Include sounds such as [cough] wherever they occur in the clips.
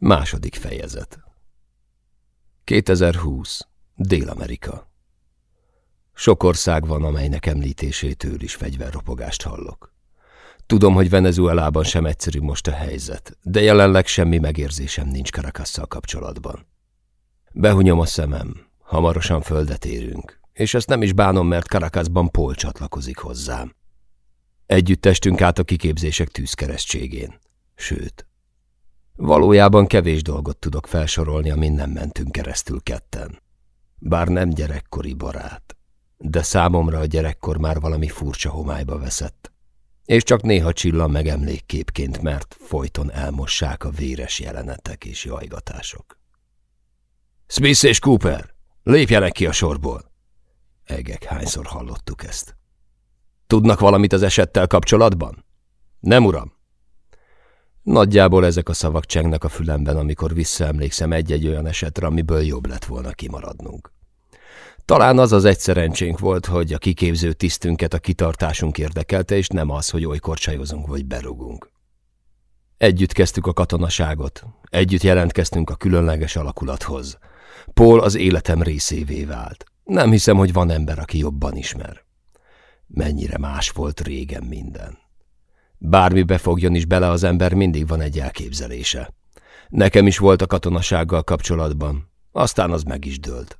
Második fejezet 2020. Dél-Amerika Sok ország van, amelynek említésétől is fegyverropogást hallok. Tudom, hogy Venezuelában sem egyszerű most a helyzet, de jelenleg semmi megérzésem nincs Caracasszal kapcsolatban. Behunyom a szemem, hamarosan földet érünk, és ezt nem is bánom, mert Caracasban Paul csatlakozik hozzám. Együtt testünk át a kiképzések tűzkeresztségén. Sőt, valójában kevés dolgot tudok felsorolni, amin nem mentünk keresztül ketten. Bár nem gyerekkori barát, de számomra a gyerekkor már valami furcsa homályba veszett. És csak néha csillan meg emlékképként, mert folyton elmossák a véres jelenetek és jajgatások. Smith és Cooper, lépjenek ki a sorból! Egek, hányszor hallottuk ezt. Tudnak valamit az esettel kapcsolatban? Nem, uram. Nagyjából ezek a szavak csengnek a fülemben, amikor visszaemlékszem egy-egy olyan esetre, amiből jobb lett volna kimaradnunk. Talán az az egy szerencsénk volt, hogy a kiképző tisztünket a kitartásunk érdekelte, és nem az, hogy olykor csajozunk vagy berugunk. Együtt kezdtük a katonaságot, együtt jelentkeztünk a különleges alakulathoz. Paul az életem részévé vált. Nem hiszem, hogy van ember, aki jobban ismer. Mennyire más volt régen minden. Bármibe fogjon is bele az ember, mindig van egy elképzelése. Nekem is volt a katonasággal kapcsolatban, aztán az meg is dőlt.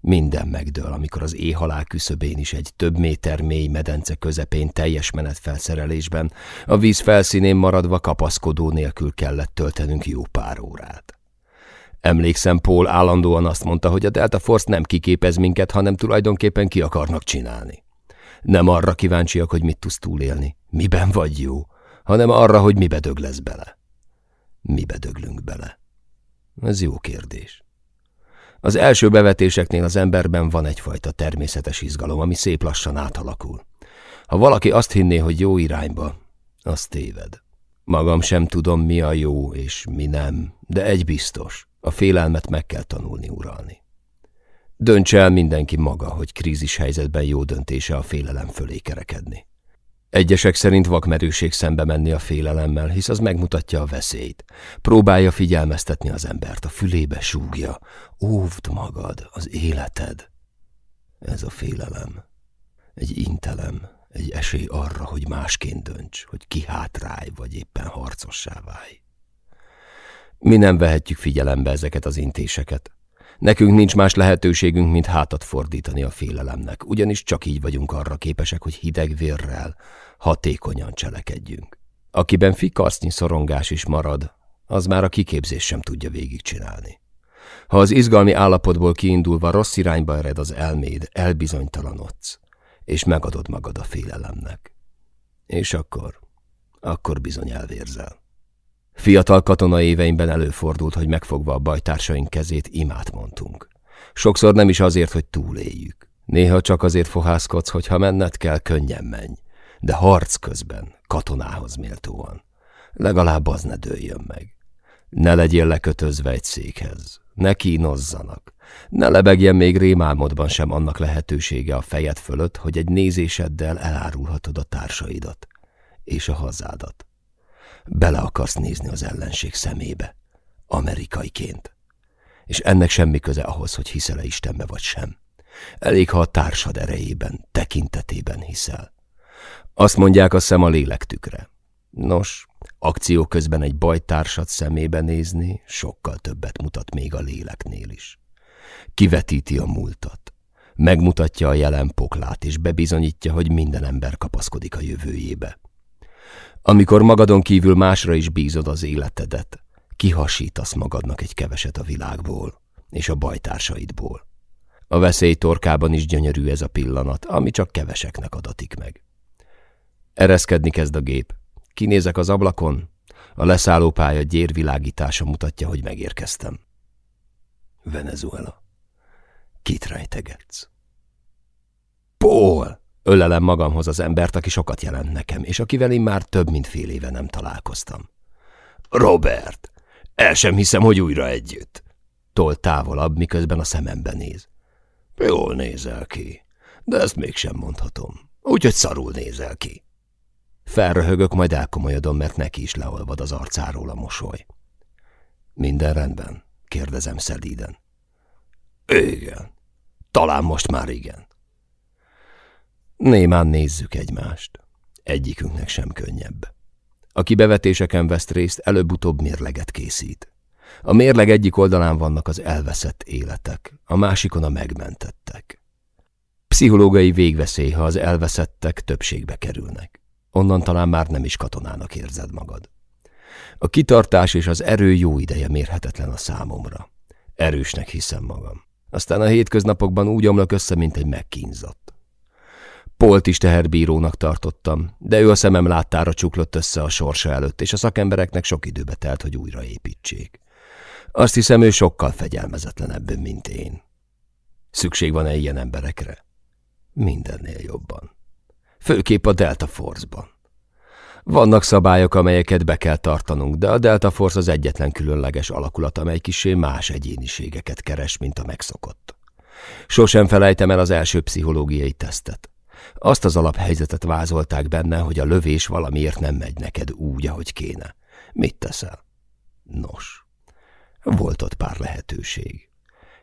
Minden megdől, amikor az éhalál küszöbén is egy több méter mély medence közepén teljes menetfelszerelésben, a víz felszínén maradva kapaszkodó nélkül kellett töltenünk jó pár órát. Emlékszem, Paul állandóan azt mondta, hogy a Delta Force nem kiképez minket, hanem tulajdonképpen ki akarnak csinálni. Nem arra kíváncsiak, hogy mit tudsz túlélni, miben vagy jó, hanem arra, hogy mibe dög lesz bele. Mibe döglünk bele? Ez jó kérdés. Az első bevetéseknél az emberben van egyfajta természetes izgalom, ami szép lassan átalakul. Ha valaki azt hinné, hogy jó irányba, az téved. Magam sem tudom, mi a jó és mi nem, de egy biztos, a félelmet meg kell tanulni uralni. Döntse el mindenki maga, hogy krízis helyzetben jó döntése a félelem fölé kerekedni. Egyesek szerint vakmerőség szembe menni a félelemmel, hisz az megmutatja a veszélyt. Próbálja figyelmeztetni az embert, a fülébe súgja. Óvd magad, az életed. Ez a félelem. Egy intelem, egy esély arra, hogy másként dönts, hogy kihátrálj, vagy éppen harcossá válj. Mi nem vehetjük figyelembe ezeket az intéseket. Nekünk nincs más lehetőségünk, mint hátat fordítani a félelemnek, ugyanis csak így vagyunk arra képesek, hogy hideg vérrel, hatékonyan cselekedjünk. Akiben fikarsznyi szorongás is marad, az már a kiképzés sem tudja végigcsinálni. Ha az izgalmi állapotból kiindulva rossz irányba ered az elméd, elbizonytalanodsz, és megadod magad a félelemnek. És akkor, akkor bizony elvérzel. Fiatal katona éveimben előfordult, hogy megfogva a bajtársaink kezét imát mondtunk. Sokszor nem is azért, hogy túléljük. Néha csak azért fohászkodsz, hogy ha menned kell, könnyen menj. De harc közben, katonához méltóan. Legalább az ne dőljön meg. Ne legyél lekötözve egy székhez. Ne kínozzanak. Ne lebegjen még rémálmodban sem annak lehetősége a fejed fölött, hogy egy nézéseddel elárulhatod a társaidat és a hazádat. Bele akarsz nézni az ellenség szemébe, amerikaiként. És ennek semmi köze ahhoz, hogy hiszel-e Istenbe vagy sem. Elég, ha a társad erejében, tekintetében hiszel. Azt mondják a szem a lélektükre. Nos, akció közben egy bajtársat szemébe nézni sokkal többet mutat még a léleknél is. Kivetíti a múltat, megmutatja a jelen poklát, és bebizonyítja, hogy minden ember kapaszkodik a jövőjébe. Amikor magadon kívül másra is bízod az életedet, kihasítasz magadnak egy keveset a világból és a bajtársaidból. A veszély torkában is gyönyörű ez a pillanat, ami csak keveseknek adatik meg. Ereszkedni kezd a gép. Kinézek az ablakon, a leszállópálya gyérvilágítása mutatja, hogy megérkeztem. Venezuela. Kit rejtegetsz? Paul! Ölelem magamhoz az embert, aki sokat jelent nekem, és akivel én már több mint fél éve nem találkoztam. Robert! El sem hiszem, hogy újra együtt. Tol távolabb, miközben a szemembe néz. Jól nézel ki, de ezt mégsem mondhatom. Úgyhogy szarul nézel ki. Felröhögök, majd elkomolyodom, mert neki is leolvad az arcáról a mosoly. Minden rendben? kérdezem szelíden. Igen. Talán most már igen. Némán nézzük egymást. Egyikünknek sem könnyebb. Aki bevetéseken vesz részt, előbb-utóbb mérleget készít. A mérleg egyik oldalán vannak az elveszett életek, a másikon a megmentettek. Pszichológiai végveszély, ha az elveszettek többségbe kerülnek. Onnan talán már nem is katonának érzed magad. A kitartás és az erő jó ideje mérhetetlen a számomra. Erősnek hiszem magam. Aztán a hétköznapokban úgy omlok össze, mint egy megkínzott. Polt is teherbírónak tartottam, de ő a szemem láttára csuklott össze a sorsa előtt, és a szakembereknek sok időbe telt, hogy újraépítsék. Azt hiszem, ő sokkal fegyelmezetlenebb, mint én. Szükség van-e ilyen emberekre? Mindennél jobban. Főképp a Delta Force-ban. Vannak szabályok, amelyeket be kell tartanunk, de a Delta Force az egyetlen különleges alakulat, amely kisé más egyéniségeket keres, mint a megszokott. Sosem felejtem el az első pszichológiai tesztet. Azt az alaphelyzetet vázolták benne, hogy a lövés valamiért nem megy neked úgy, ahogy kéne. Mit teszel? Nos, volt ott pár lehetőség.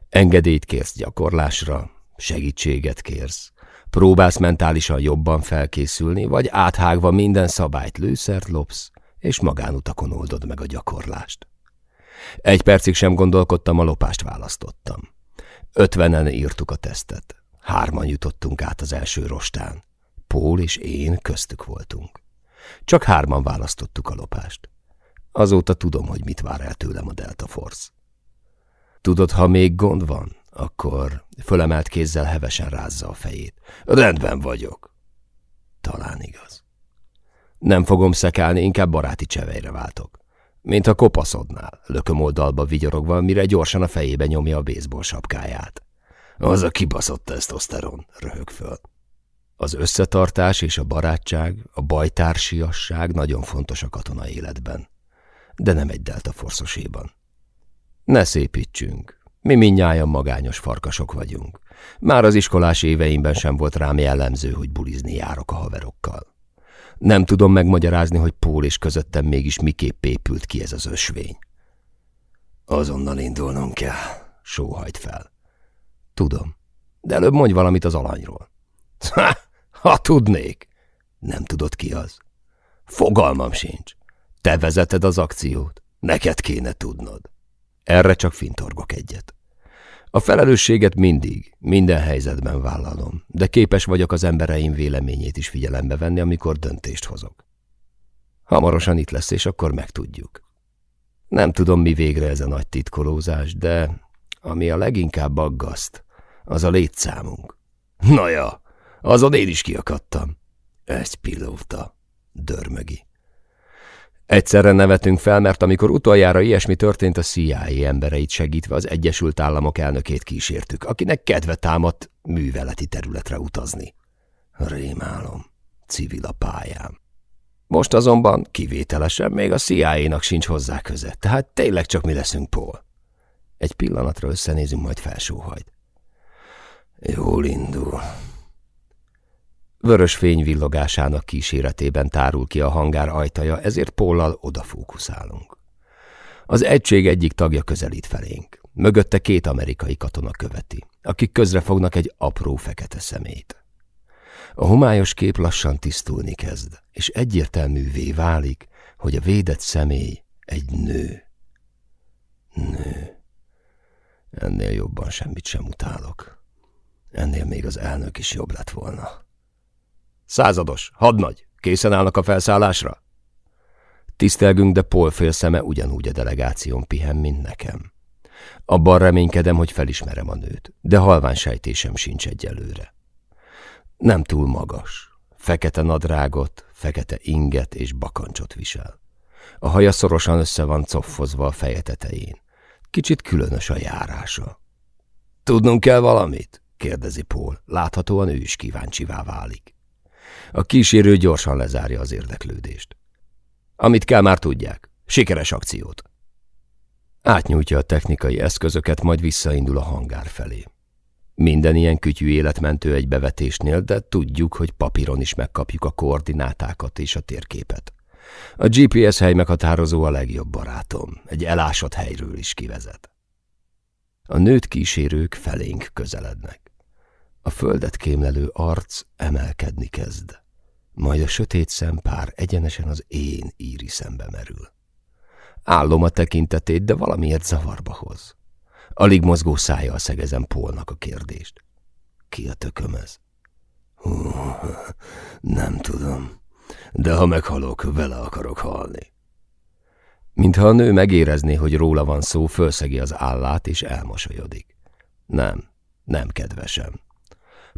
Engedélyt kérsz gyakorlásra, segítséget kérsz, Próbálsz mentálisan jobban felkészülni, vagy áthágva minden szabályt lőszert lopsz, és magánutakon oldod meg a gyakorlást. Egy percig sem gondolkodtam, a lopást választottam. Ötvenen írtuk a tesztet. Hárman jutottunk át az első rostán. Pól és én köztük voltunk. Csak hárman választottuk a lopást. Azóta tudom, hogy mit vár el tőlem a Delta Force. Tudod, ha még gond van, akkor fölemelt kézzel hevesen rázza a fejét. Rendben vagyok. Talán igaz. Nem fogom szekálni, inkább baráti csevejre váltok. Mint a kopaszodnál, lököm oldalba vigyorogva, mire gyorsan a fejébe nyomja a baseball sapkáját. Az a kibaszott tesztoszteron, röhög föl. Az összetartás és a barátság, a bajtársiasság nagyon fontos a katona életben, de nem egy delta forszoséban. Ne szépítsünk, mi mindnyájan magányos farkasok vagyunk. Már az iskolás éveimben sem volt rám jellemző, hogy bulizni járok a haverokkal. Nem tudom megmagyarázni, hogy Pól és közöttem mégis miképp épült ki ez az ösvény. Azonnal indulnunk kell, sóhajt fel. Tudom, de előbb mondj valamit az alanyról. Ha, ha tudnék! Nem tudod ki az? Fogalmam sincs. Te vezeted az akciót. Neked kéne tudnod. Erre csak fintorgok egyet. A felelősséget mindig, minden helyzetben vállalom, de képes vagyok az embereim véleményét is figyelembe venni, amikor döntést hozok. Hamarosan itt lesz, és akkor megtudjuk. Nem tudom, mi végre ez a nagy titkolózás, de ami a leginkább aggaszt, az a létszámunk. Na ja, azon én is kiakadtam. Egy pilóta, dörmögi. Egyszerre nevetünk fel, mert amikor utoljára ilyesmi történt, a CIA embereit segítve az Egyesült Államok elnökét kísértük, akinek kedve támadt műveleti területre utazni. Rémálom, civil a pályám. Most azonban kivételesen még a CIA-nak sincs hozzá köze, tehát tényleg csak mi leszünk, Paul. Egy pillanatra összenézünk, majd felsóhajt. Jól indul. Vörös fény villogásának kíséretében tárul ki a hangár ajtaja, ezért Póllal odafókuszálunk. Az egység egyik tagja közelít felénk. Mögötte két amerikai katona követi, akik közrefognak egy apró fekete szemét. A homályos kép lassan tisztulni kezd, és egyértelművé válik, hogy a védett személy egy nő. Nő. Ennél jobban semmit sem utálok. Ennél még az elnök is jobb lett volna. Százados, hadnagy, készen állnak a felszállásra? Tisztelgünk, de Paul fél szeme ugyanúgy a delegáción pihen, mint nekem. Abban reménykedem, hogy felismerem a nőt, de halvány sejtésem sincs egyelőre. Nem túl magas. Fekete nadrágot, fekete inget és bakancsot visel. A haja szorosan össze van coffozva a feje tetején. Kicsit különös a járása. Tudnunk kell valamit? Kérdezi Paul. Láthatóan ő is kíváncsivá válik. A kísérő gyorsan lezárja az érdeklődést. Amit kell, már tudják. Sikeres akciót. Átnyújtja a technikai eszközöket, majd visszaindul a hangár felé. Minden ilyen kütyű életmentő egy bevetésnél, de tudjuk, hogy papíron is megkapjuk a koordinátákat és a térképet. A GPS hely meghatározó a legjobb barátom. Egy elásott helyről is kivezet. A nőt kísérők felénk közelednek. A földet kémlelő arc emelkedni kezd. Majd a sötét szempár egyenesen az én íri szembe merül. Állom a tekintetét, de valamiért zavarba hoz. Alig mozgó szájjal szegezem Pólnak a kérdést. Ki a tököm ez? Hú, nem tudom, de ha meghalok, vele akarok halni. Mintha a nő megérezné, hogy róla van szó, fölszegi az állát és elmosolyodik. Nem, nem kedvesem.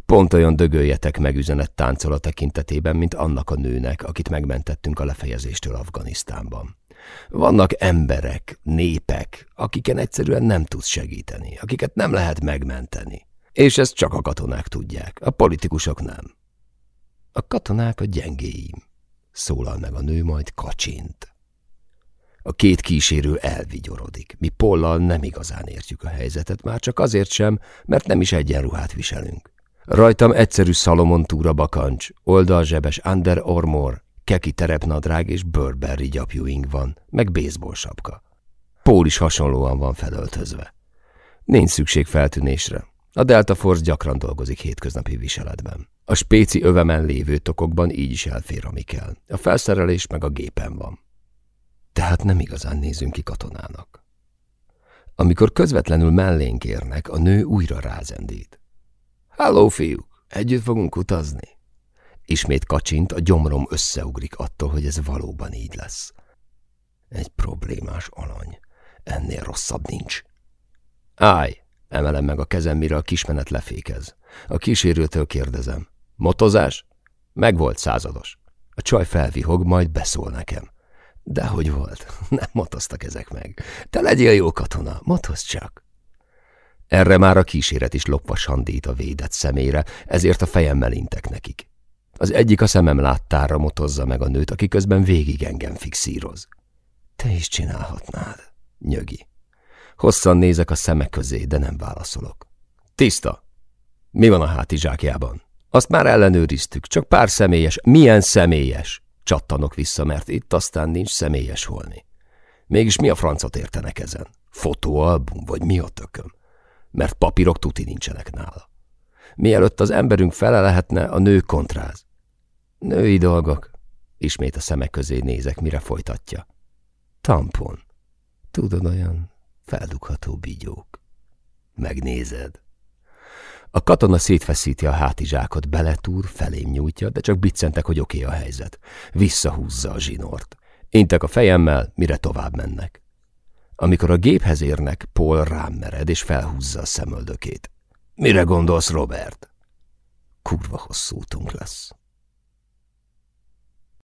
Pont olyan dögöljetek meg üzenet táncol a tekintetében, mint annak a nőnek, akit megmentettünk a lefejezéstől Afganisztánban. Vannak emberek, népek, akiken egyszerűen nem tudsz segíteni, akiket nem lehet megmenteni. És ezt csak a katonák tudják, a politikusok nem. A katonák a gyengéim, szólal meg a nő, majd kacsint. A két kísérő elvigyorodik. Mi Pollal nem igazán értjük a helyzetet, már csak azért sem, mert nem is egyenruhát viselünk. Rajtam egyszerű Salomon túra bakancs, oldalzsebes Under Armour, keki terepnadrág és Burberry gyapjúink van, meg baseball sapka. Pól is hasonlóan van felöltözve. Nincs szükség feltűnésre. A Delta Force gyakran dolgozik hétköznapi viseletben. A spéci övemen lévő tokokban így is elfér, ami kell. A felszerelés meg a gépen van. Tehát nem igazán nézünk ki katonának. Amikor közvetlenül mellénk érnek, a nő újra rázendít. Halló, fiúk! Együtt fogunk utazni? Ismét kacsint, a gyomrom összeugrik attól, hogy ez valóban így lesz. Egy problémás alany. Ennél rosszabb nincs. Állj! Emelem meg a kezem, mire a kismenet lefékez. A kísérőtől kérdezem. Motozás? Megvolt százados. A csaj felvihog, majd beszól nekem. De hogy volt? [laughs] Nem motoztak ezek meg. Te legyél jó katona, motoz csak. Erre már a kíséret is lopva sandít a védett szemére, ezért a fejemmel intek nekik. Az egyik a szemem láttára motozza meg a nőt, aki közben végig engem fixíroz. Te is csinálhatnád, nyögi. Hosszan nézek a szemek közé, de nem válaszolok. Tiszta. Mi van a hátizsákjában? Azt már ellenőriztük, csak pár személyes. Milyen személyes? Csattanok vissza, mert itt aztán nincs személyes holni. Mégis mi a francot értenek ezen? Fotóalbum, vagy mi a tököm? Mert papírok tuti nincsenek nála. Mielőtt az emberünk fele lehetne, a nő kontráz. Női dolgok. Ismét a szemek közé nézek, mire folytatja. Tampon. Tudod, olyan feldugható bigyók. Megnézed. A katona szétfeszíti a hátizsákot, beletúr, felém nyújtja, de csak biccentek, hogy oké a helyzet. Visszahúzza a zsinort. Intek a fejemmel, mire tovább mennek. Amikor a géphez érnek, Paul rám mered, és felhúzza a szemöldökét. Mire gondolsz, Robert? Kurva hosszú útunk lesz.